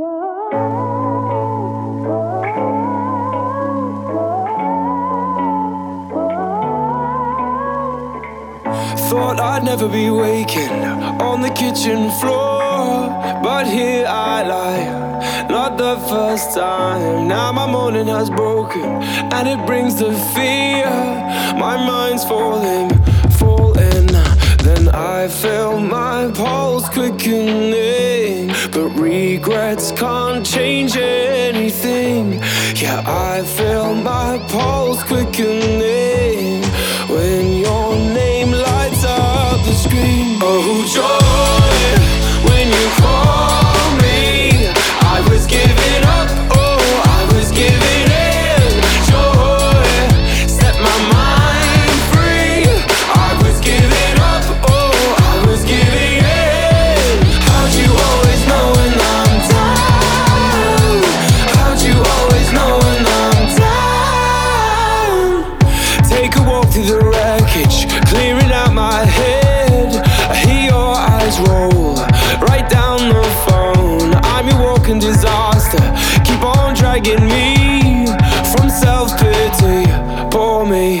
Thought I'd never be waking on the kitchen floor, but here I lie, not the first time. Now my morning has broken, and it brings the fear. My mind's falling, falling. Can't change anything. Yeah, I feel my pulse quickening through the wreckage, clearing out my head. I hear your eyes roll right down the phone. I'm your walking disaster. Keep on dragging me from self pity. Pour me,